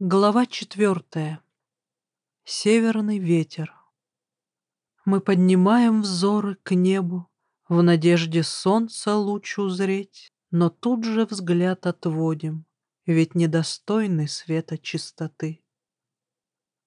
Глава четвертая. Северный ветер. Мы поднимаем взоры к небу, В надежде солнца луч узреть, Но тут же взгляд отводим, Ведь недостойны света чистоты.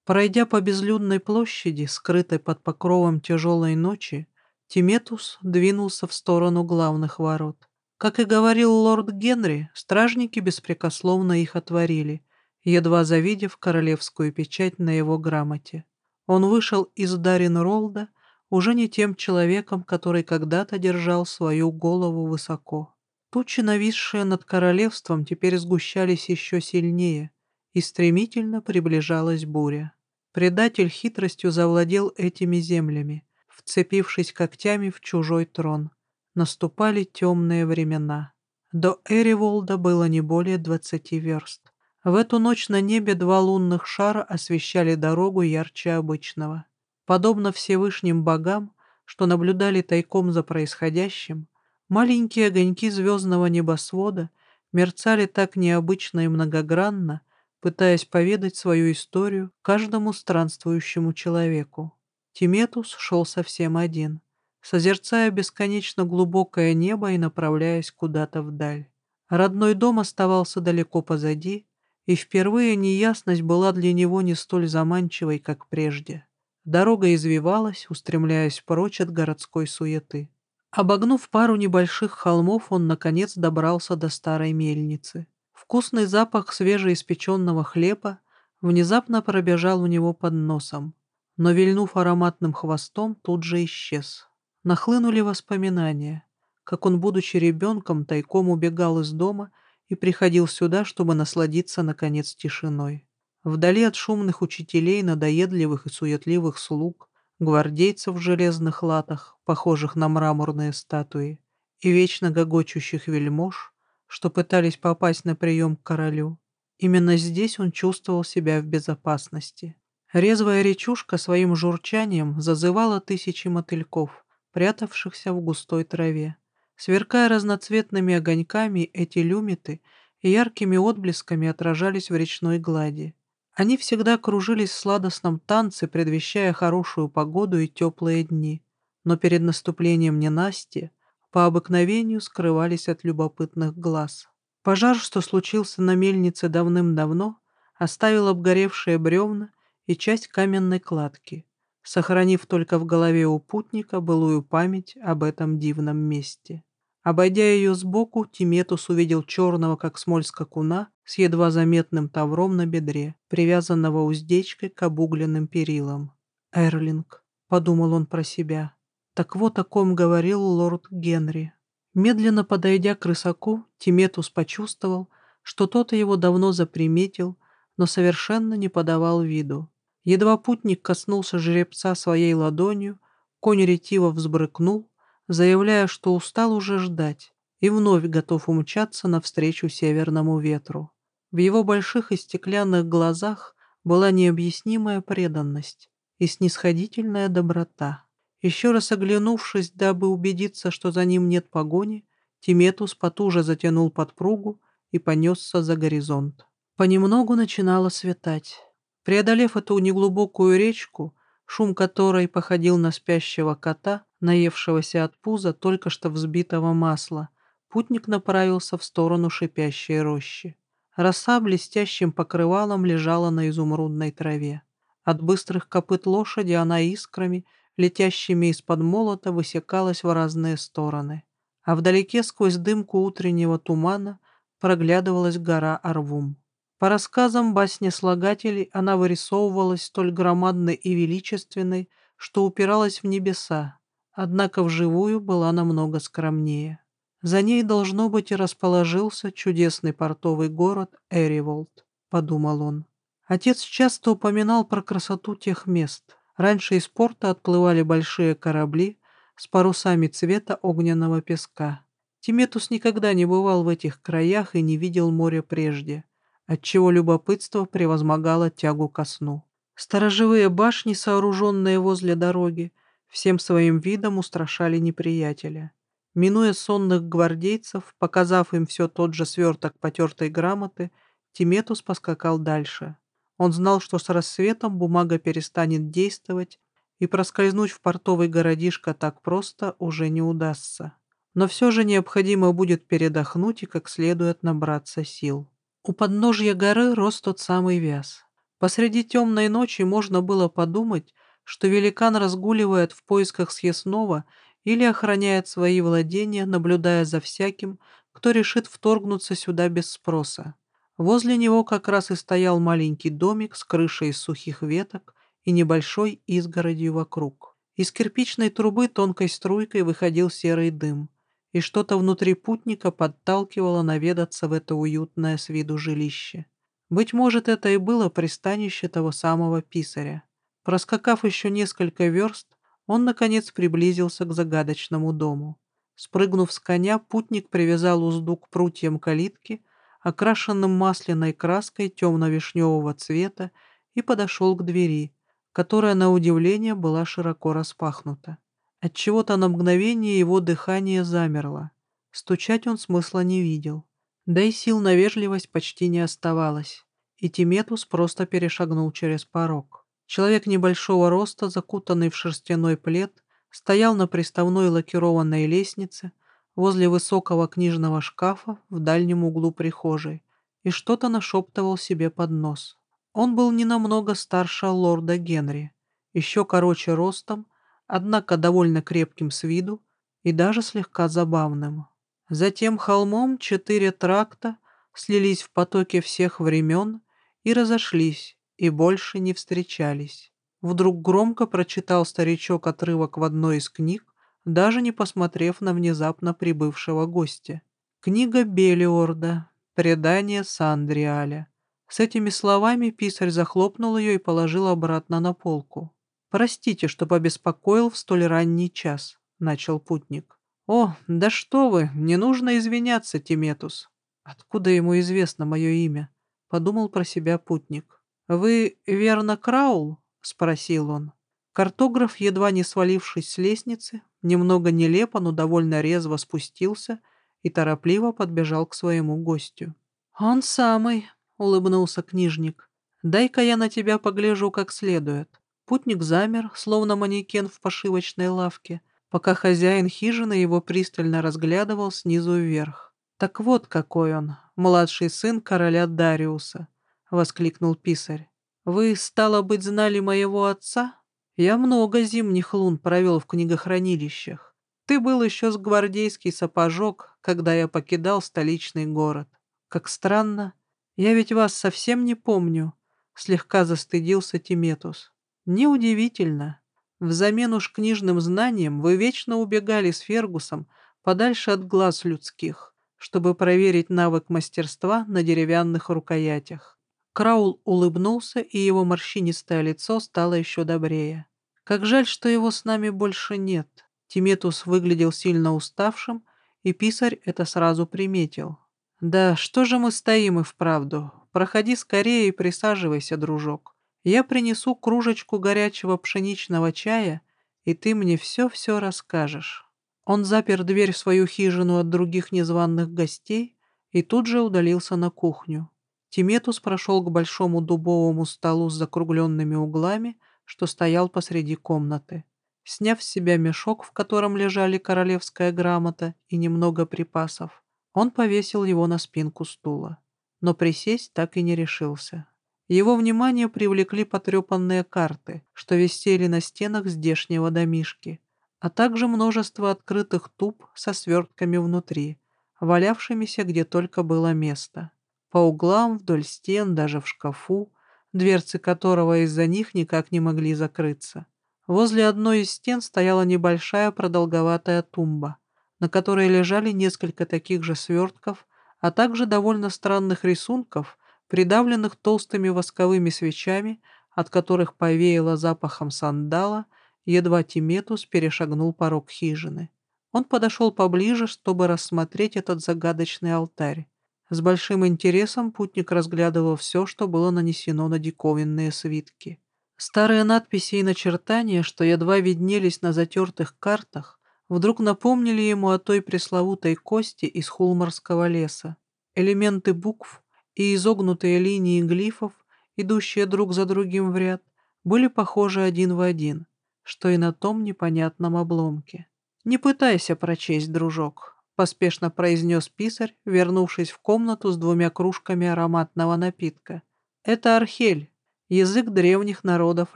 Пройдя по безлюдной площади, скрытой под покровом тяжелой ночи, Тиметус двинулся в сторону главных ворот. Как и говорил лорд Генри, стражники беспрекословно их отворили — едва завидев королевскую печать на его грамоте. Он вышел из Дарин-Ролда уже не тем человеком, который когда-то держал свою голову высоко. Тучи, нависшие над королевством, теперь сгущались еще сильнее, и стремительно приближалась буря. Предатель хитростью завладел этими землями, вцепившись когтями в чужой трон. Наступали темные времена. До Эриволда было не более двадцати верст. В эту ночь на небе два лунных шара освещали дорогу ярче обычного. Подобно Всевышним богам, что наблюдали тайком за происходящим, маленькие огоньки звездного небосвода мерцали так необычно и многогранно, пытаясь поведать свою историю каждому странствующему человеку. Тиметус шел совсем один, созерцая бесконечно глубокое небо и направляясь куда-то вдаль. Родной дом оставался далеко позади, и впервые неясность была для него не столь заманчивой, как прежде. Дорога извивалась, устремляясь прочь от городской суеты. Обогнув пару небольших холмов, он, наконец, добрался до старой мельницы. Вкусный запах свежеиспеченного хлеба внезапно пробежал у него под носом, но, вильнув ароматным хвостом, тут же исчез. Нахлынули воспоминания, как он, будучи ребенком, тайком убегал из дома и приходил сюда, чтобы насладиться, наконец, тишиной. Вдали от шумных учителей, надоедливых и суетливых слуг, гвардейцев в железных латах, похожих на мраморные статуи, и вечно гогочущих вельмож, что пытались попасть на прием к королю. Именно здесь он чувствовал себя в безопасности. Резвая речушка своим журчанием зазывала тысячи мотыльков, прятавшихся в густой траве. Сверкая разноцветными огоньками, эти люмиты яркими отблесками отражались в речной глади. Они всегда кружились в сладостном танце, предвещая хорошую погоду и теплые дни, но перед наступлением ненастья по обыкновению скрывались от любопытных глаз. Пожар, что случился на мельнице давным-давно, оставил обгоревшие бревна и часть каменной кладки, сохранив только в голове у путника былую память об этом дивном месте. Обойдя ее сбоку, Тиметус увидел черного, как смоль скакуна, с едва заметным тавром на бедре, привязанного уздечкой к обугленным перилам. «Эрлинг», — подумал он про себя. Так вот о ком говорил лорд Генри. Медленно подойдя к рысаку, Тиметус почувствовал, что тот его давно заприметил, но совершенно не подавал виду. Едва путник коснулся жеребца своей ладонью, конь ретиво взбрыкнул, заявляя, что устал уже ждать и вновь готов умчаться навстречу северному ветру. В его больших и стеклянных глазах была необъяснимая преданность и снисходительная доброта. Еще раз оглянувшись, дабы убедиться, что за ним нет погони, Тиметус потуже затянул подпругу и понесся за горизонт. Понемногу начинало светать. Преодолев эту неглубокую речку, шум которой походил на спящего кота, наевшегося от пуза только что взбитого масла, путник направился в сторону шипящей рощи. Роса блестящим покрывалом лежала на изумрудной траве. От быстрых копыт лошади она искрами, летящими из-под молота, высекалась в разные стороны. А вдалеке сквозь дымку утреннего тумана проглядывалась гора Арвум. По рассказам баснеслагателей она вырисовывалась столь громадной и величественной, что упиралась в небеса, однако вживую была намного скромнее. За ней, должно быть, и расположился чудесный портовый город Эриволд, подумал он. Отец часто упоминал про красоту тех мест. Раньше из порта отплывали большие корабли с парусами цвета огненного песка. Тиметус никогда не бывал в этих краях и не видел моря прежде, отчего любопытство превозмогало тягу ко сну. Сторожевые башни, сооруженные возле дороги, всем своим видом устрашали неприятеля. Минуя сонных гвардейцев, показав им все тот же сверток потертой грамоты, Тиметус поскакал дальше. Он знал, что с рассветом бумага перестанет действовать, и проскользнуть в портовый городишко так просто уже не удастся. Но все же необходимо будет передохнуть и как следует набраться сил. У подножья горы рос тот самый вяз. Посреди темной ночи можно было подумать, что великан разгуливает в поисках съестного или охраняет свои владения, наблюдая за всяким, кто решит вторгнуться сюда без спроса. Возле него как раз и стоял маленький домик с крышей из сухих веток и небольшой изгородью вокруг. Из кирпичной трубы тонкой струйкой выходил серый дым, и что-то внутри путника подталкивало наведаться в это уютное с виду жилище. Быть может, это и было пристанище того самого писаря. Проскакав еще несколько верст, он, наконец, приблизился к загадочному дому. Спрыгнув с коня, путник привязал узду к прутьям калитки, окрашенным масляной краской темно-вишневого цвета, и подошел к двери, которая, на удивление, была широко распахнута. Отчего-то на мгновение его дыхание замерло. Стучать он смысла не видел. Да и сил на вежливость почти не оставалось, и Тиметус просто перешагнул через порог. Человек небольшого роста, закутанный в шерстяной плед, стоял на приставной лакированной лестнице возле высокого книжного шкафа в дальнем углу прихожей и что-то нашептывал себе под нос. Он был не намного старше лорда Генри, еще короче ростом, однако довольно крепким с виду и даже слегка забавным. Затем холмом четыре тракта слились в потоке всех времен и разошлись, и больше не встречались. Вдруг громко прочитал старичок отрывок в одной из книг, даже не посмотрев на внезапно прибывшего гостя. Книга Белиорда «Предание Сандриаля». С этими словами писарь захлопнул ее и положил обратно на полку. «Простите, что побеспокоил в столь ранний час», — начал путник. «О, да что вы, не нужно извиняться, Тиметус». «Откуда ему известно мое имя?» — подумал про себя путник. «Вы, верно, Краул?» — спросил он. Картограф, едва не свалившись с лестницы, немного нелепо, но довольно резво спустился и торопливо подбежал к своему гостю. «Он самый», — улыбнулся книжник. «Дай-ка я на тебя погляжу как следует». Путник замер, словно манекен в пошивочной лавке, пока хозяин хижины его пристально разглядывал снизу вверх. «Так вот какой он, младший сын короля Дариуса!» — воскликнул писарь. «Вы, стало быть, знали моего отца? Я много зимних лун провел в книгохранилищах. Ты был еще с гвардейский сапожок, когда я покидал столичный город. Как странно, я ведь вас совсем не помню», — слегка застыдился Тиметус. «Неудивительно. Взамен уж книжным знаниям вы вечно убегали с Фергусом подальше от глаз людских, чтобы проверить навык мастерства на деревянных рукоятях. Краул улыбнулся, и его морщинистое лицо стало еще добрее. Как жаль, что его с нами больше нет. Тиметус выглядел сильно уставшим, и писарь это сразу приметил. «Да что же мы стоим и вправду? Проходи скорее и присаживайся, дружок. Я принесу кружечку горячего пшеничного чая, и ты мне все-все расскажешь». Он запер дверь в свою хижину от других незваных гостей и тут же удалился на кухню. Тиметус прошел к большому дубовому столу с закругленными углами, что стоял посреди комнаты. Сняв с себя мешок, в котором лежали королевская грамота и немного припасов, он повесил его на спинку стула. Но присесть так и не решился. Его внимание привлекли потрепанные карты, что висели на стенах здешнего домишки, а также множество открытых туб со свертками внутри, валявшимися где только было место. По углам, вдоль стен, даже в шкафу, дверцы которого из-за них никак не могли закрыться. Возле одной из стен стояла небольшая продолговатая тумба, на которой лежали несколько таких же свертков, а также довольно странных рисунков, придавленных толстыми восковыми свечами, от которых повеяло запахом сандала, едва Тиметус перешагнул порог хижины. Он подошел поближе, чтобы рассмотреть этот загадочный алтарь. С большим интересом путник разглядывал все, что было нанесено на диковинные свитки. Старые надписи и начертания, что едва виднелись на затертых картах, вдруг напомнили ему о той пресловутой кости из хулмарского леса. Элементы букв и изогнутые линии глифов идущие друг за другим в ряд, были похожи один в один, что и на том непонятном обломке. «Не пытайся прочесть, дружок», — поспешно произнес писарь, вернувшись в комнату с двумя кружками ароматного напитка. «Это архель, язык древних народов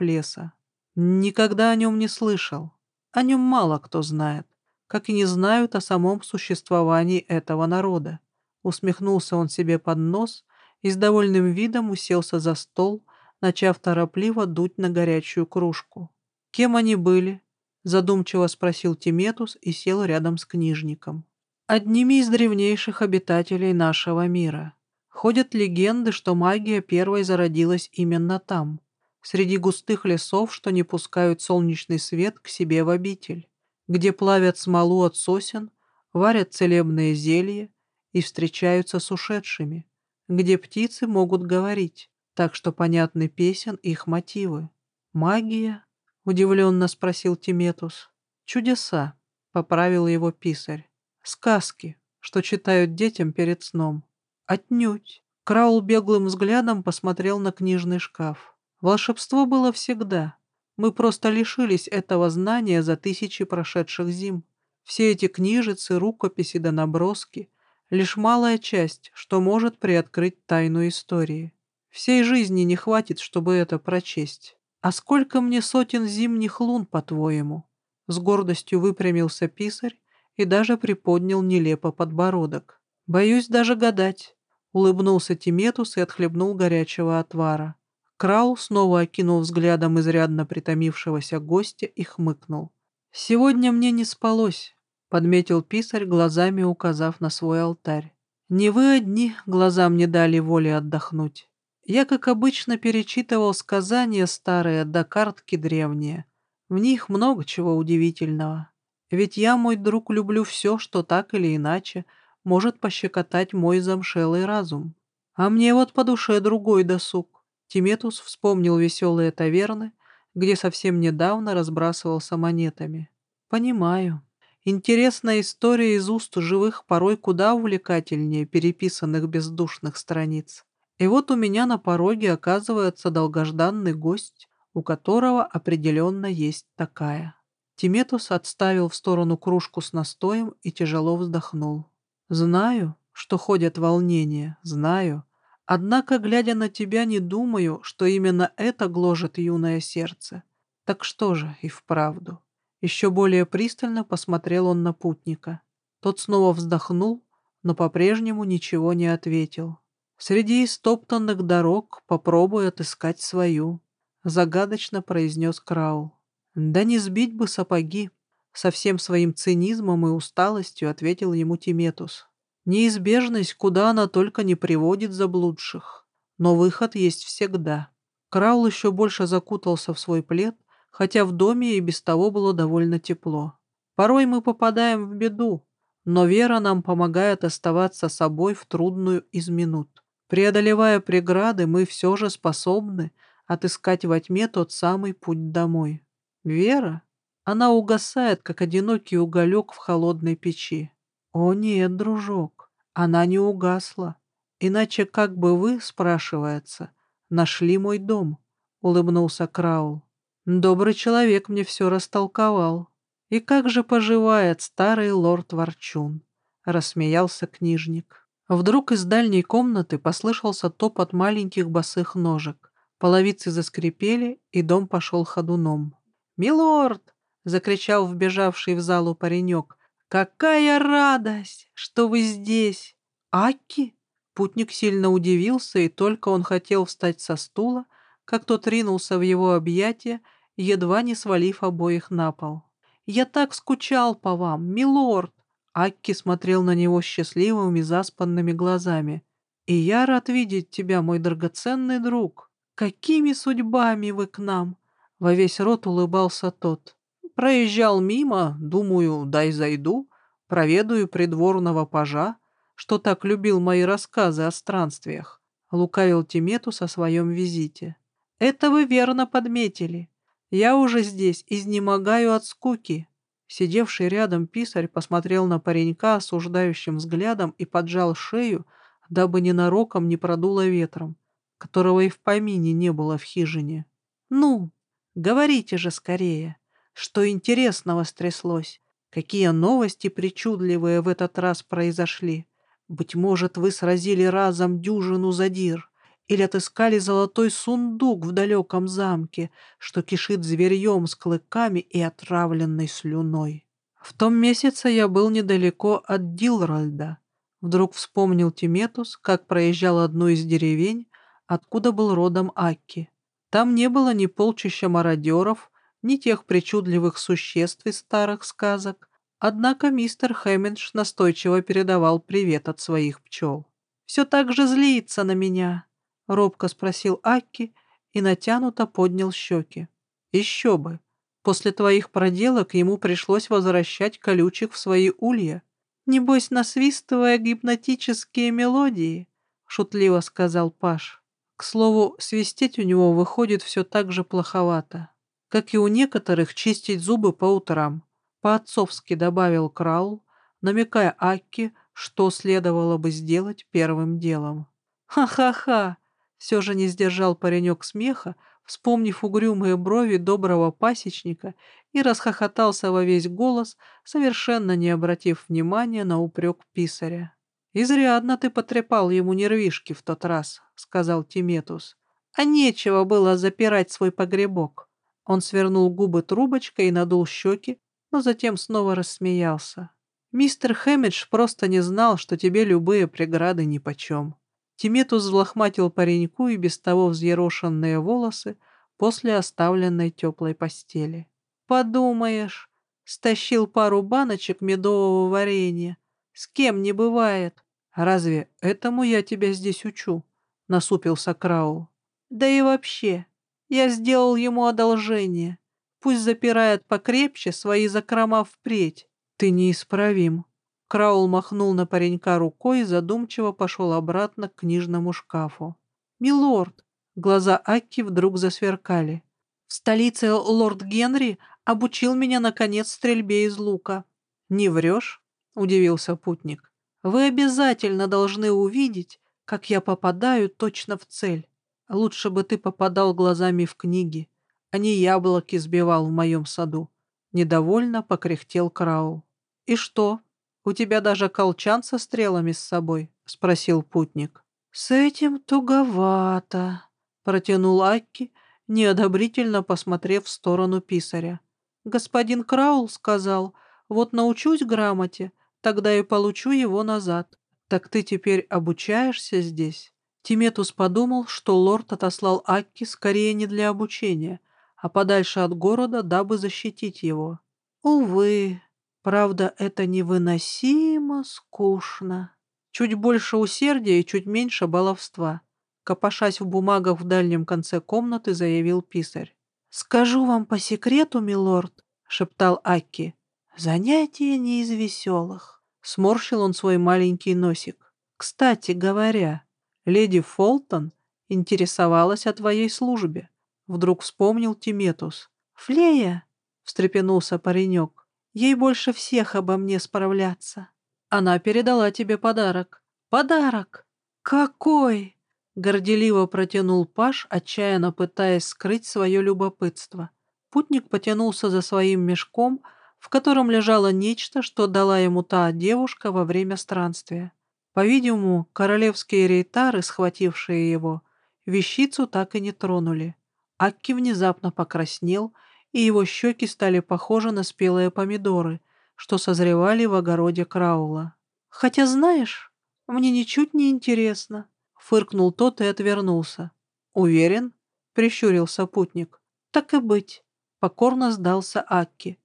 леса. Никогда о нем не слышал. О нем мало кто знает, как и не знают о самом существовании этого народа. Усмехнулся он себе под нос и с довольным видом уселся за стол, начав торопливо дуть на горячую кружку. «Кем они были?» — задумчиво спросил Тиметус и сел рядом с книжником. «Одними из древнейших обитателей нашего мира. Ходят легенды, что магия первой зародилась именно там, среди густых лесов, что не пускают солнечный свет к себе в обитель, где плавят смолу от сосен, варят целебные зелья и встречаются с ушедшими, где птицы могут говорить, так что понятны песен их мотивы. «Магия?» — удивленно спросил Тиметус. «Чудеса», — поправил его писарь. «Сказки, что читают детям перед сном». «Отнюдь». Краул беглым взглядом посмотрел на книжный шкаф. Волшебство было всегда. Мы просто лишились этого знания за тысячи прошедших зим. Все эти книжицы, рукописи да наброски — лишь малая часть, что может приоткрыть тайну истории. Всей жизни не хватит, чтобы это прочесть. А сколько мне сотен зимних лун, по-твоему? С гордостью выпрямился писарь и даже приподнял нелепо подбородок. Боюсь даже гадать. Улыбнулся Тиметус и отхлебнул горячего отвара. Крау снова окинул взглядом изрядно притомившегося гостя и хмыкнул. «Сегодня мне не спалось», — подметил писарь, глазами указав на свой алтарь. «Не вы одни глазам не дали воли отдохнуть. Я, как обычно, перечитывал сказания старые да картки древние. В них много чего удивительного. Ведь я, мой друг, люблю все, что так или иначе может пощекотать мой замшелый разум. А мне вот по душе другой досуг. Тиметус вспомнил веселые таверны, где совсем недавно разбрасывался монетами. Понимаю. Интересная история из уст живых порой куда увлекательнее переписанных бездушных страниц. И вот у меня на пороге оказывается долгожданный гость, у которого определенно есть такая. Тиметус отставил в сторону кружку с настоем и тяжело вздохнул. «Знаю, что ходят волнения, знаю. Однако, глядя на тебя, не думаю, что именно это гложет юное сердце. Так что же и вправду?» Еще более пристально посмотрел он на путника. Тот снова вздохнул, но по-прежнему ничего не ответил. Среди истоптанных дорог попробуй отыскать свою, — загадочно произнес Крау. Да не сбить бы сапоги, — со всем своим цинизмом и усталостью ответил ему Тиметус. Неизбежность, куда она только не приводит заблудших, но выход есть всегда. Краул еще больше закутался в свой плед, хотя в доме и без того было довольно тепло. Порой мы попадаем в беду, но вера нам помогает оставаться собой в трудную из минут. Преодолевая преграды, мы все же способны отыскать во тьме тот самый путь домой. Вера? Она угасает, как одинокий уголек в холодной печи. О нет, дружок, она не угасла. Иначе как бы вы, спрашивается, нашли мой дом? Улыбнулся Краул. Добрый человек мне все растолковал. И как же поживает старый лорд Ворчун? Рассмеялся книжник. Вдруг из дальней комнаты послышался топот маленьких босых ножек. Половицы заскрипели, и дом пошел ходуном. «Милорд!» — закричал вбежавший в залу паренек. «Какая радость, что вы здесь!» «Аки?» Путник сильно удивился, и только он хотел встать со стула, как тот ринулся в его объятия, едва не свалив обоих на пол. «Я так скучал по вам, милорд!» Акки смотрел на него счастливыми заспанными глазами. «И я рад видеть тебя, мой драгоценный друг. Какими судьбами вы к нам?» Во весь рот улыбался тот. «Проезжал мимо, думаю, дай зайду, проведаю придворного пажа, что так любил мои рассказы о странствиях», — лукавил Тиметус о своем визите. «Это вы верно подметили. Я уже здесь изнемогаю от скуки. Сидевший рядом писарь посмотрел на паренька осуждающим взглядом и поджал шею, дабы ненароком не продуло ветром. которого и в помине не было в хижине. «Ну, говорите же скорее, что интересного стряслось, какие новости причудливые в этот раз произошли. Быть может, вы сразили разом дюжину задир» или отыскали золотой сундук в далеком замке, что кишит зверьем с клыками и отравленной слюной. В том месяце я был недалеко от Дилральда. Вдруг вспомнил Тиметус, как проезжал одну из деревень, откуда был родом Акки. Там не было ни полчища мародеров, ни тех причудливых существ из старых сказок, однако мистер Хэмминдж настойчиво передавал привет от своих пчел. «Все так же злится на меня», — робко спросил Акки и натянуто поднял щеки. «Еще бы! После твоих проделок ему пришлось возвращать колючек в свои улья. Небось, насвистывая гипнотические мелодии», — шутливо сказал Паш. К слову, свистеть у него выходит все так же плоховато, как и у некоторых чистить зубы по утрам. По-отцовски добавил Краул, намекая Акки, что следовало бы сделать первым делом. «Ха-ха-ха!» Все же не сдержал паренек смеха, вспомнив угрюмые брови доброго пасечника и расхохотался во весь голос, совершенно не обратив внимания на упрек писаря. «Изрядно ты потрепал ему нервишки в тот раз», — сказал Тиметус. «А нечего было запирать свой погребок». Он свернул губы трубочкой и надул щеки, но затем снова рассмеялся. «Мистер Хэмидж просто не знал, что тебе любые преграды нипочем». Тиметус взлохматил пареньку и без того взъерошенные волосы после оставленной теплой постели. «Подумаешь, стащил пару баночек медового варенья. С кем не бывает. Разве этому я тебя здесь учу?» — насупился Крау. «Да и вообще, я сделал ему одолжение. Пусть запирает покрепче свои закрома впредь. Ты неисправим». Краул махнул на паренька рукой и задумчиво пошел обратно к книжному шкафу. «Милорд!» Глаза Акки вдруг засверкали. «В столице лорд Генри обучил меня, наконец, стрельбе из лука». «Не врешь?» — удивился путник. «Вы обязательно должны увидеть, как я попадаю точно в цель. Лучше бы ты попадал глазами в книги, а не яблоки сбивал в моем саду». Недовольно покряхтел Краул. «И что?» «У тебя даже колчан со стрелами с собой?» — спросил путник. «С этим туговато», — протянул Акки, неодобрительно посмотрев в сторону писаря. «Господин Краул сказал, вот научусь грамоте, тогда и получу его назад. Так ты теперь обучаешься здесь?» Тиметус подумал, что лорд отослал Акки скорее не для обучения, а подальше от города, дабы защитить его. «Увы», Правда, это невыносимо скучно. Чуть больше усердия и чуть меньше баловства. Копошась в бумагах в дальнем конце комнаты, заявил писарь. «Скажу вам по секрету, милорд», — шептал Акки, — «занятие не из веселых». Сморщил он свой маленький носик. «Кстати говоря, леди Фолтон интересовалась о твоей службе». Вдруг вспомнил Тиметус. «Флея?» — встрепенулся паренек. Ей больше всех обо мне справляться. Она передала тебе подарок. Подарок! Какой? Горделиво протянул Паш, отчаянно пытаясь скрыть свое любопытство. Путник потянулся за своим мешком, в котором лежало нечто, что дала ему та девушка во время странствия. По-видимому, королевские рейтары, схватившие его, вещицу так и не тронули. Акки внезапно покраснел и его щеки стали похожи на спелые помидоры, что созревали в огороде Краула. «Хотя, знаешь, мне ничуть не интересно», — фыркнул тот и отвернулся. «Уверен?» — прищурился путник. «Так и быть», — покорно сдался Акки.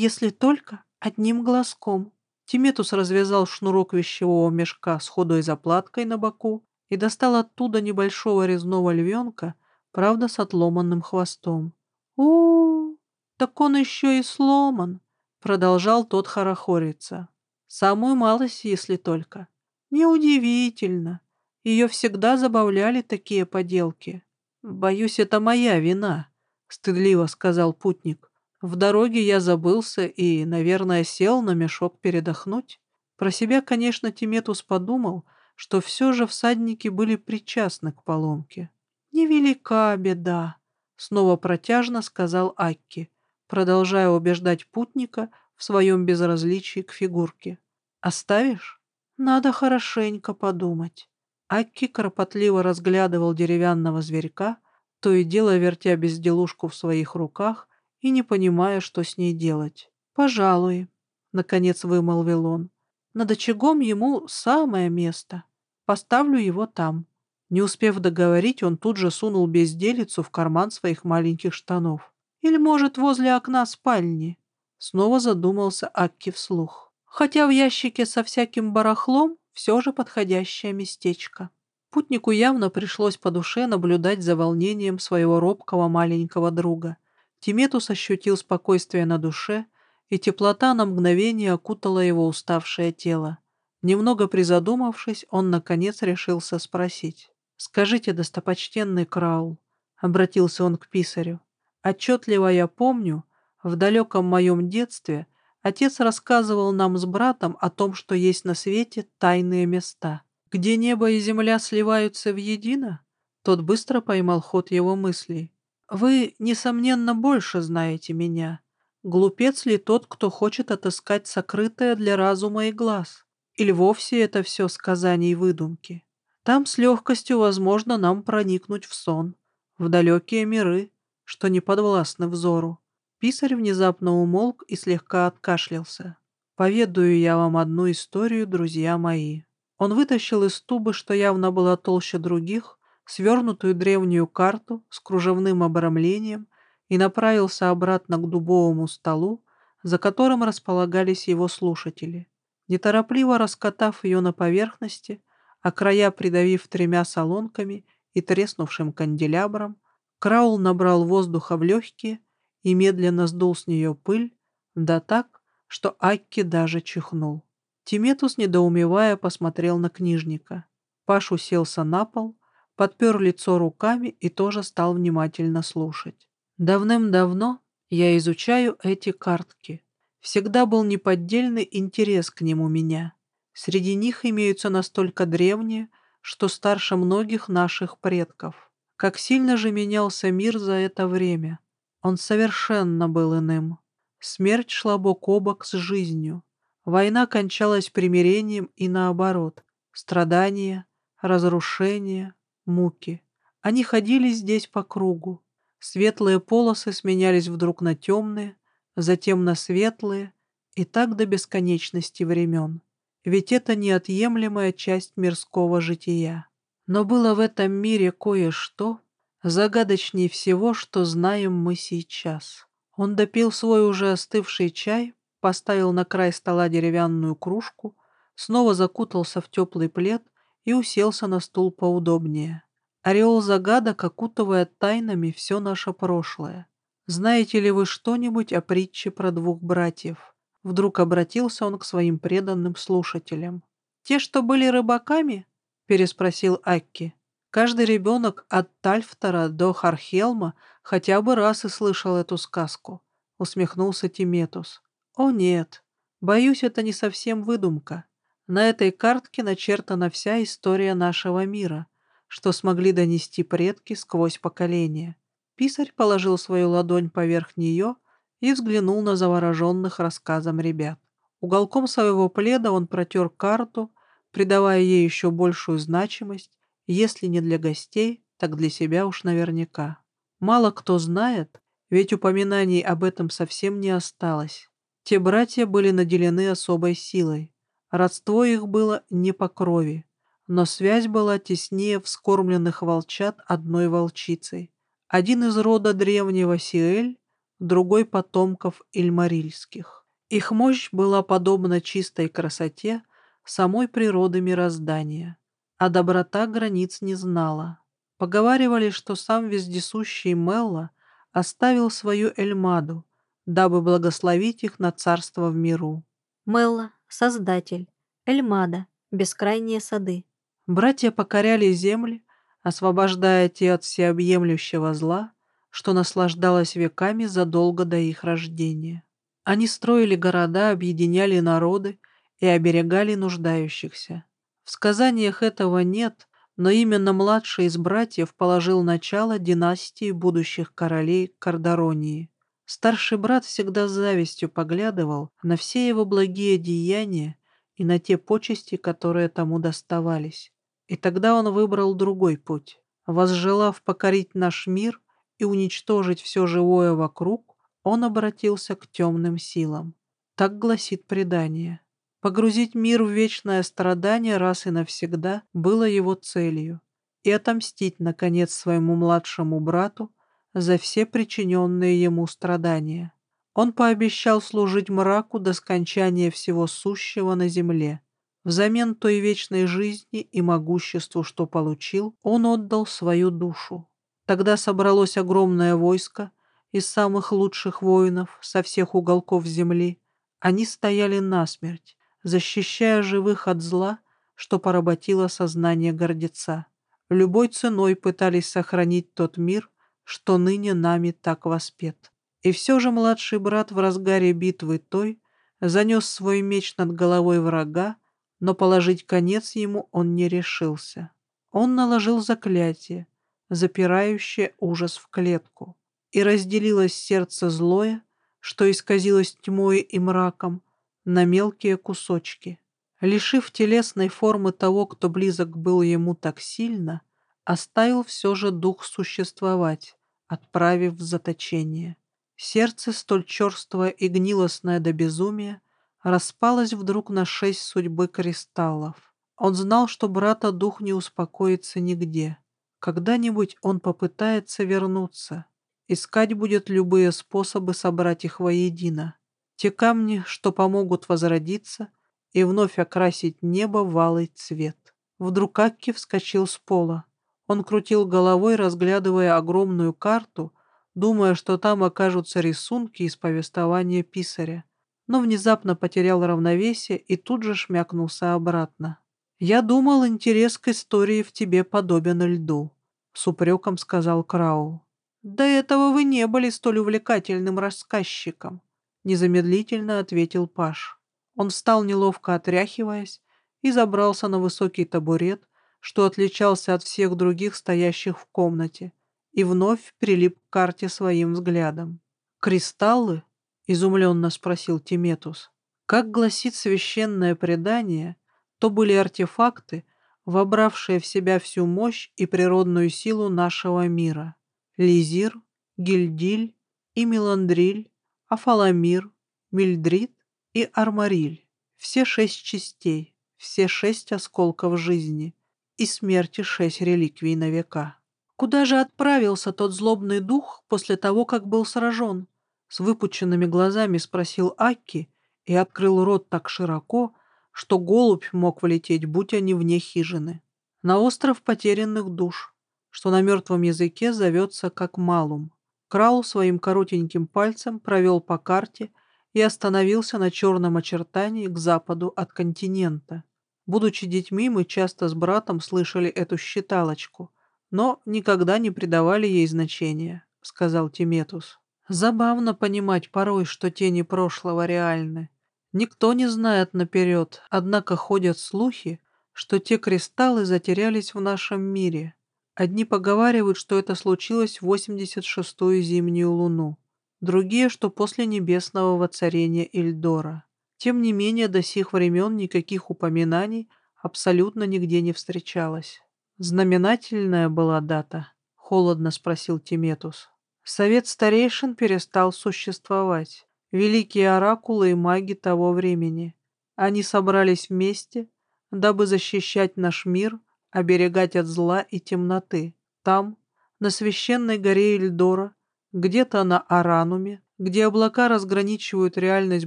«Если только одним глазком». Тиметус развязал шнурок вещевого мешка с худой заплаткой на боку и достал оттуда небольшого резного львенка, правда, с отломанным хвостом. у, -у, «Так он еще и сломан», — продолжал тот хорохориться. «Самую малость, если только. Неудивительно. Ее всегда забавляли такие поделки. Боюсь, это моя вина», — стыдливо сказал путник. «В дороге я забылся и, наверное, сел на мешок передохнуть». Про себя, конечно, Тиметус подумал, что все же всадники были причастны к поломке. «Невелика беда», — снова протяжно сказал Акки, продолжая убеждать путника в своем безразличии к фигурке. «Оставишь? Надо хорошенько подумать». Акки кропотливо разглядывал деревянного зверька, то и дело вертя безделушку в своих руках и не понимая, что с ней делать. «Пожалуй», — наконец вымолвил он, — «над очагом ему самое место. Поставлю его там». Не успев договорить, он тут же сунул безделицу в карман своих маленьких штанов. «Или, может, возле окна спальни?» Снова задумался Акки вслух. Хотя в ящике со всяким барахлом все же подходящее местечко. Путнику явно пришлось по душе наблюдать за волнением своего робкого маленького друга. Тиметус ощутил спокойствие на душе, и теплота на мгновение окутала его уставшее тело. Немного призадумавшись, он, наконец, решился спросить. «Скажите, достопочтенный Краул», — обратился он к писарю, — «отчетливо я помню, в далеком моем детстве — Отец рассказывал нам с братом о том, что есть на свете тайные места, где небо и земля сливаются в едино. Тот быстро поймал ход его мыслей. «Вы, несомненно, больше знаете меня. Глупец ли тот, кто хочет отыскать сокрытое для разума и глаз? Или вовсе это все сказания и выдумки? Там с легкостью возможно нам проникнуть в сон, в далекие миры, что не подвластны взору. Писарь внезапно умолк и слегка откашлялся. «Поведаю я вам одну историю, друзья мои». Он вытащил из тубы, что явно была толще других, свернутую древнюю карту с кружевным обрамлением и направился обратно к дубовому столу, за которым располагались его слушатели. Неторопливо раскатав ее на поверхности, а края придавив тремя солонками и треснувшим канделябром, Краул набрал воздуха в легкие и медленно сдул с нее пыль, да так, что Акки даже чихнул. Тиметус, недоумевая, посмотрел на книжника. Паш уселся на пол, подпер лицо руками и тоже стал внимательно слушать. Давным-давно я изучаю эти картки. Всегда был неподдельный интерес к ним у меня. Среди них имеются настолько древние, что старше многих наших предков. Как сильно же менялся мир за это время. Он совершенно был иным. Смерть шла бок о бок с жизнью. Война кончалась примирением и наоборот. Страдания, разрушения, муки. Они ходили здесь по кругу. Светлые полосы сменялись вдруг на темные, затем на светлые, и так до бесконечности времен. Ведь это неотъемлемая часть мирского жития. Но было в этом мире кое-что, загадочнее всего, что знаем мы сейчас. Он допил свой уже остывший чай, поставил на край стола деревянную кружку, снова закутался в теплый плед и уселся на стул поудобнее. Ореол загадок окутывает тайнами все наше прошлое. Знаете ли вы что-нибудь о притче про двух братьев? Вдруг обратился он к своим преданным слушателям. «Те, что были рыбаками?» — переспросил Акки. Каждый ребенок от Тальфтора до Хархелма хотя бы раз и слышал эту сказку, — усмехнулся Тиметус. О нет, боюсь, это не совсем выдумка. На этой картке начертана вся история нашего мира, что смогли донести предки сквозь поколения. Писарь положил свою ладонь поверх нее и взглянул на завороженных рассказом ребят. Уголком своего пледа он протер карту, придавая ей еще большую значимость, если не для гостей, так для себя уж наверняка. Мало кто знает, ведь упоминаний об этом совсем не осталось. Те братья были наделены особой силой. Родство их было не по крови, но связь была теснее вскормленных волчат одной волчицей. Один из рода древнего Сиэль, другой потомков Ильмарильских. Их мощь была подобна чистой красоте самой природы мироздания а доброта границ не знала. Поговаривали, что сам вездесущий Мелла оставил свою Эльмаду, дабы благословить их на царство в миру. Мелла — создатель, Эльмада — бескрайние сады. Братья покоряли земли, освобождая те от всеобъемлющего зла, что наслаждалось веками задолго до их рождения. Они строили города, объединяли народы и оберегали нуждающихся. В сказаниях этого нет, но именно младший из братьев положил начало династии будущих королей Кардаронии. Старший брат всегда с завистью поглядывал на все его благие деяния и на те почести, которые тому доставались. И тогда он выбрал другой путь. Возжелав покорить наш мир и уничтожить все живое вокруг, он обратился к темным силам. Так гласит предание. Погрузить мир в вечное страдание раз и навсегда было его целью и отомстить, наконец, своему младшему брату за все причиненные ему страдания. Он пообещал служить мраку до скончания всего сущего на земле. Взамен той вечной жизни и могуществу, что получил, он отдал свою душу. Тогда собралось огромное войско из самых лучших воинов со всех уголков земли. Они стояли насмерть, защищая живых от зла, что поработило сознание гордеца. Любой ценой пытались сохранить тот мир, что ныне нами так воспет. И все же младший брат в разгаре битвы той занес свой меч над головой врага, но положить конец ему он не решился. Он наложил заклятие, запирающее ужас в клетку, и разделилось сердце злое, что исказилось тьмой и мраком, на мелкие кусочки. Лишив телесной формы того, кто близок был ему так сильно, оставил все же дух существовать, отправив в заточение. Сердце, столь черствое и гнилостное до безумия, распалось вдруг на шесть судьбы кристаллов. Он знал, что брата дух не успокоится нигде. Когда-нибудь он попытается вернуться. Искать будет любые способы собрать их воедино. Те камни, что помогут возродиться и вновь окрасить небо в алый цвет. Вдруг Акки вскочил с пола. Он крутил головой, разглядывая огромную карту, думая, что там окажутся рисунки из повествования писаря, но внезапно потерял равновесие и тут же шмякнулся обратно. «Я думал, интерес к истории в тебе подобен льду», — с упреком сказал Краул. «До этого вы не были столь увлекательным рассказчиком», — незамедлительно ответил Паш. Он встал, неловко отряхиваясь, и забрался на высокий табурет, что отличался от всех других стоящих в комнате, и вновь прилип к карте своим взглядом. «Кристаллы?» — изумленно спросил Тиметус. Как гласит священное предание, то были артефакты, вобравшие в себя всю мощь и природную силу нашего мира. Лизир, Гильдиль и Меландриль, Афаламир, Мильдрид и Армариль. Все шесть частей, все шесть осколков жизни, и смерти шесть реликвий на века. Куда же отправился тот злобный дух после того, как был сражен? С выпученными глазами спросил Акки и открыл рот так широко, что голубь мог влететь, будь они вне хижины. На остров потерянных душ, что на мертвом языке зовется как Малум. Краул своим коротеньким пальцем провел по карте и остановился на черном очертании к западу от континента. Будучи детьми, мы часто с братом слышали эту считалочку, но никогда не придавали ей значения, — сказал Тиметус. Забавно понимать порой, что тени прошлого реальны. Никто не знает наперед, однако ходят слухи, что те кристаллы затерялись в нашем мире. Одни поговаривают, что это случилось в 86-ю зимнюю луну, другие, что после небесного воцарения Ильдора. Тем не менее, до сих времен никаких упоминаний абсолютно нигде не встречалось. «Знаменательная была дата?» — холодно спросил Тиметус. Совет старейшин перестал существовать. Великие оракулы и маги того времени. Они собрались вместе, дабы защищать наш мир, оберегать от зла и темноты. Там, на священной горе Эльдора, где-то на Арануме, где облака разграничивают реальность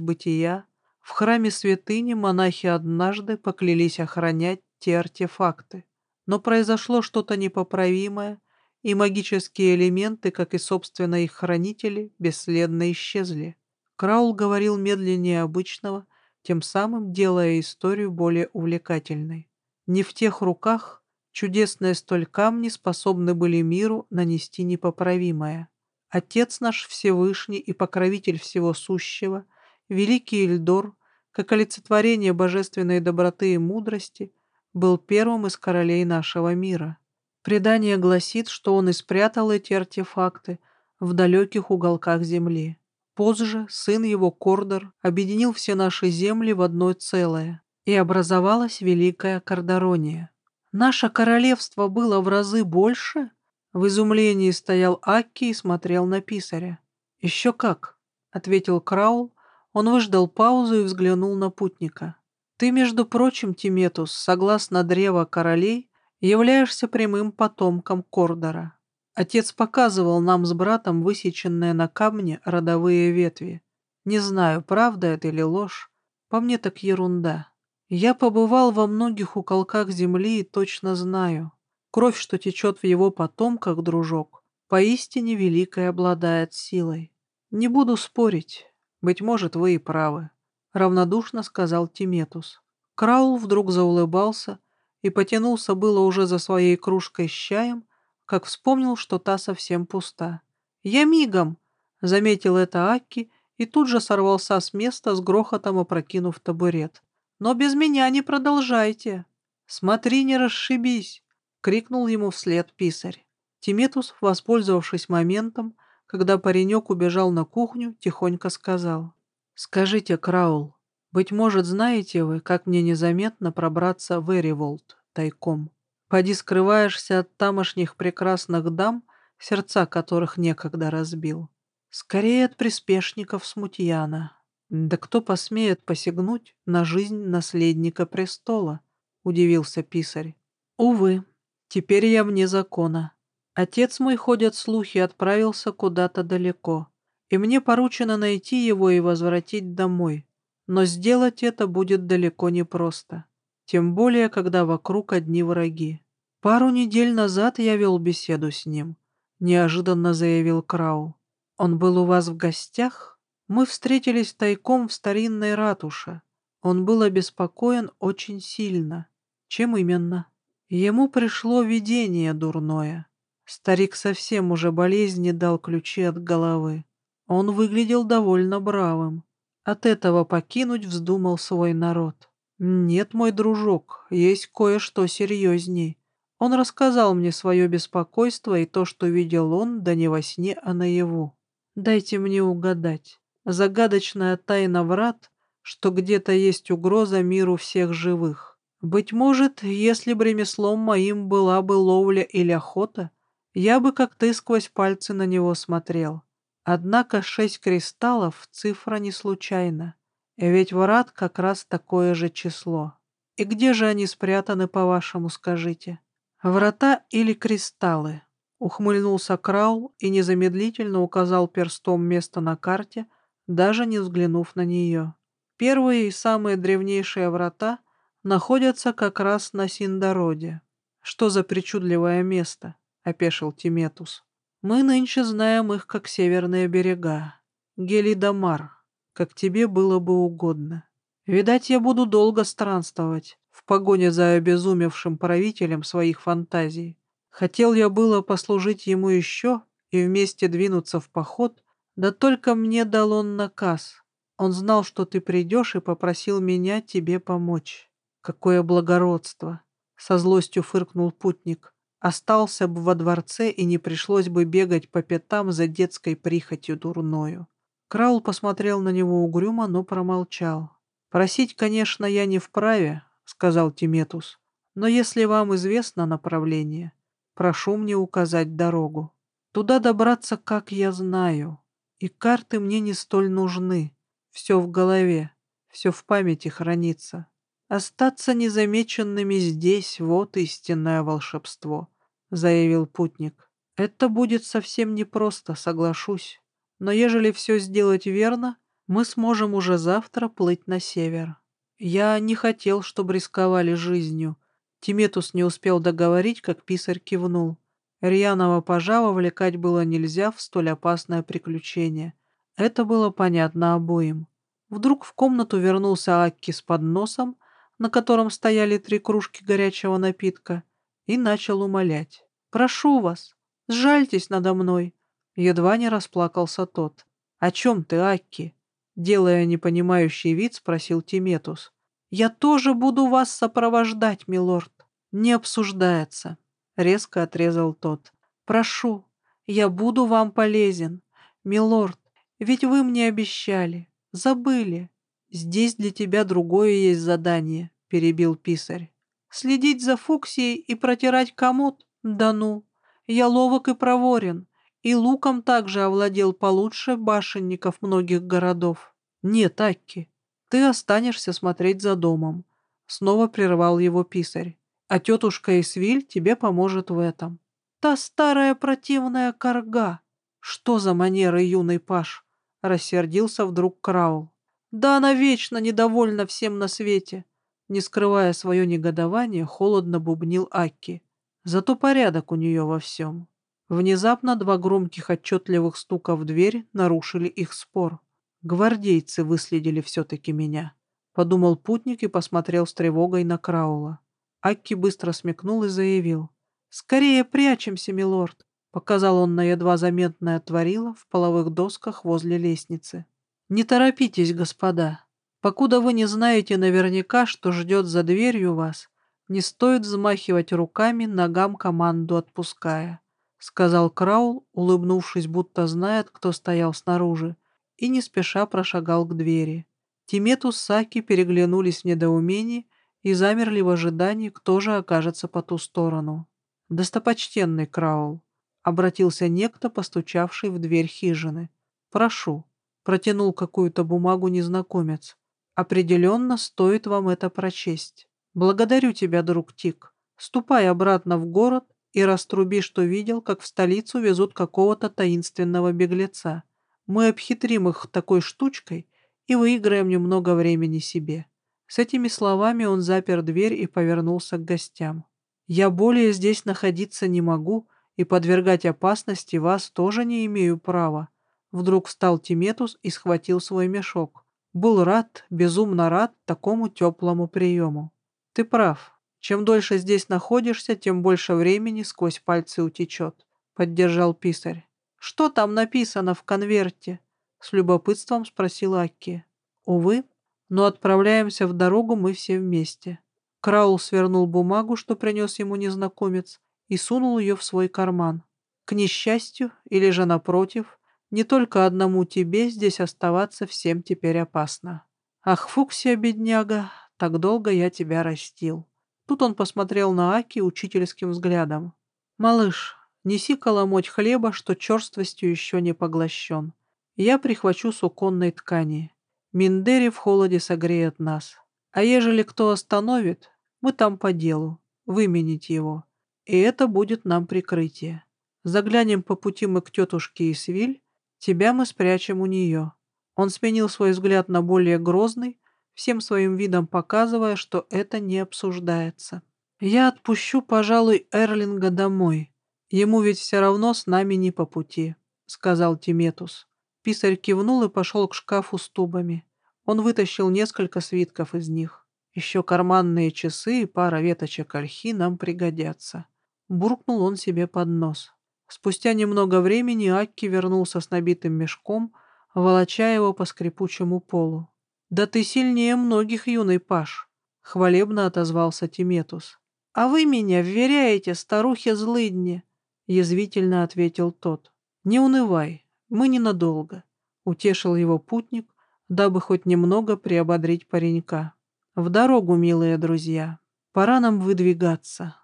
бытия, в храме святыни монахи однажды поклялись охранять те артефакты. Но произошло что-то непоправимое, и магические элементы, как и, собственно, их хранители, бесследно исчезли. Краул говорил медленнее обычного, тем самым делая историю более увлекательной. Не в тех руках чудесные столь камни способны были миру нанести непоправимое. Отец наш Всевышний и покровитель всего сущего — великий Эльдор, как олицетворение божественной доброты и мудрости, был первым из королей нашего мира. Предание гласит, что он и спрятал эти артефакты в далеких уголках земли. Позже сын его, Кордор, объединил все наши земли в одно целое, и образовалась Великая Кордорония. Наше королевство было в разы больше? В изумлении стоял Акки и смотрел на писаря. «Еще как», — ответил Краул. Он выждал паузу и взглянул на путника. «Ты, между прочим, Тиметус, согласно древа королей, являешься прямым потомком Кордора. Отец показывал нам с братом высеченные на камне родовые ветви. Не знаю, правда это или ложь. По мне так ерунда. Я побывал во многих уголках земли и точно знаю. Кровь, что течет в его потомках, дружок, поистине великой обладает силой. Не буду спорить. Быть может, вы и правы. Равнодушно сказал Тиметус. Краул вдруг заулыбался и потянулся было уже за своей кружкой с чаем, как вспомнил, что та совсем пуста. «Я мигом!» — заметил это Акки и тут же сорвался с места с грохотом опрокинув табурет. «Но без меня не продолжайте!» «Смотри, не расшибись!» — крикнул ему вслед писарь. Тиметус, воспользовавшись моментом, когда паренек убежал на кухню, тихонько сказал. «Скажите, Краул, быть может, знаете вы, как мне незаметно пробраться в Эриволт тайком?» Поди скрываешься от тамошних прекрасных дам, сердца которых некогда разбил. Скорее от приспешников смутьяна. Да кто посмеет посягнуть на жизнь наследника престола? Удивился писарь. Увы, теперь я вне закона. Отец мой, ходят слухи, отправился куда-то далеко, и мне поручено найти его и возвратить домой. Но сделать это будет далеко не просто тем более, когда вокруг одни враги. Пару недель назад я вел беседу с ним, неожиданно заявил Крау. Он был у вас в гостях? Мы встретились тайком в старинной ратуше. Он был обеспокоен очень сильно. Чем именно? Ему пришло видение дурное. Старик совсем уже болезни дал ключи от головы. Он выглядел довольно бравым. От этого покинуть вздумал свой народ. «Нет, мой дружок, есть кое-что серьезней. Он рассказал мне свое беспокойство и то, что видел он, да не во сне, а наяву. Дайте мне угадать. Загадочная тайна врат, что где-то есть угроза миру всех живых. Быть может, если бы ремеслом моим была бы ловля или охота, я бы, как ты, сквозь пальцы на него смотрел. Однако шесть кристаллов — цифра не случайна. Ведь врат как раз такое же число. И где же они спрятаны, по-вашему, скажите? Врата или кристаллы? Ухмыльнулся Краул и незамедлительно указал перстом место на карте, даже не взглянув на нее. Первые и самые древнейшие врата находятся как раз на Синдороде. Что за причудливое место? — опешил Тиметус. Мы нынче знаем их как северные берега. Гелидамар как тебе было бы угодно. Видать, я буду долго странствовать в погоне за обезумевшим правителем своих фантазий. Хотел я было послужить ему еще и вместе двинуться в поход, да только мне дал он наказ. Он знал, что ты придешь, и попросил меня тебе помочь. Какое благородство! Со злостью фыркнул путник. Остался бы во дворце, и не пришлось бы бегать по пятам за детской прихотью дурною. Краул посмотрел на него угрюмо, но промолчал. «Просить, конечно, я не вправе», — сказал Тиметус, «но если вам известно направление, прошу мне указать дорогу. Туда добраться, как я знаю, и карты мне не столь нужны. Все в голове, все в памяти хранится. Остаться незамеченными здесь — вот истинное волшебство», — заявил путник. «Это будет совсем непросто, соглашусь». Но ежели все сделать верно, мы сможем уже завтра плыть на север. Я не хотел, чтобы рисковали жизнью. Тиметус не успел договорить, как писарь кивнул. Рьяного пажа вовлекать было нельзя в столь опасное приключение. Это было понятно обоим. Вдруг в комнату вернулся Акки с подносом, на котором стояли три кружки горячего напитка, и начал умолять. «Прошу вас, сжальтесь надо мной. Едва не расплакался тот. «О чем ты, Акки?» Делая непонимающий вид, спросил Тиметус. «Я тоже буду вас сопровождать, милорд». «Не обсуждается», — резко отрезал тот. «Прошу, я буду вам полезен. Милорд, ведь вы мне обещали. Забыли. Здесь для тебя другое есть задание», — перебил писарь. «Следить за Фуксией и протирать комод? Да ну! Я ловок и проворен, и луком также овладел получше башенников многих городов. Нет, Акки, ты останешься смотреть за домом», — снова прервал его писарь а тетушка Исвиль тебе поможет в этом. Та старая противная корга. Что за манеры, юный паш? Рассердился вдруг Краул. Да она вечно недовольна всем на свете. Не скрывая свое негодование, холодно бубнил Акки. Зато порядок у нее во всем. Внезапно два громких отчетливых стука в дверь нарушили их спор. Гвардейцы выследили все-таки меня. Подумал путник и посмотрел с тревогой на Краула. Акки быстро смекнул и заявил. «Скорее прячемся, милорд!» Показал он на едва заметное творило в половых досках возле лестницы. «Не торопитесь, господа. Покуда вы не знаете наверняка, что ждет за дверью вас, не стоит взмахивать руками, ногам команду отпуская», — сказал Краул, улыбнувшись, будто знает, кто стоял снаружи, и не спеша прошагал к двери. Тиметус с Саки переглянулись в недоумении и замерли в ожидании, кто же окажется по ту сторону. «Достопочтенный Краул», — обратился некто, постучавший в дверь хижины. «Прошу», — протянул какую-то бумагу незнакомец. «Определенно стоит вам это прочесть. Благодарю тебя, друг Тик. Ступай обратно в город и раструби, что видел, как в столицу везут какого-то таинственного беглеца. Мы обхитрим их такой штучкой и выиграем немного времени себе». С этими словами он запер дверь и повернулся к гостям. «Я более здесь находиться не могу, и подвергать опасности вас тоже не имею права». Вдруг встал Тиметус и схватил свой мешок. Был рад, безумно рад такому теплому приему. «Ты прав. Чем дольше здесь находишься, тем больше времени сквозь пальцы утечет», — поддержал писарь. «Что там написано в конверте?» — с любопытством спросил Акки. «Увы, но отправляемся в дорогу мы все вместе. Краул свернул бумагу, что принес ему незнакомец, и сунул ее в свой карман. К несчастью, или же напротив, не только одному тебе здесь оставаться всем теперь опасно. Ах, Фуксия, бедняга, так долго я тебя растил. Тут он посмотрел на Аки учительским взглядом. «Малыш, неси коломоть хлеба, что черствостью еще не поглощен. Я прихвачу суконной ткани. Миндери в холоде согреет нас. А ежели кто остановит, мы там по делу, выменить его. И это будет нам прикрытие. Заглянем по пути мы к тетушке Исвиль, тебя мы спрячем у нее. Он сменил свой взгляд на более грозный, всем своим видом показывая, что это не обсуждается. Я отпущу, пожалуй, Эрлинга домой. Ему ведь все равно с нами не по пути, — сказал Тиметус. Писарь кивнул и пошел к шкафу с тубами. Он вытащил несколько свитков из них. Еще карманные часы и пара веточек ольхи нам пригодятся. Буркнул он себе под нос. Спустя немного времени Акки вернулся с набитым мешком, волоча его по скрипучему полу. «Да ты сильнее многих, юный паш!» — хвалебно отозвался Тиметус. «А вы меня вверяете, старухе злыдне!» — язвительно ответил тот. «Не унывай, мы ненадолго», — утешил его путник, дабы хоть немного приободрить паренька. «В дорогу, милые друзья, пора нам выдвигаться».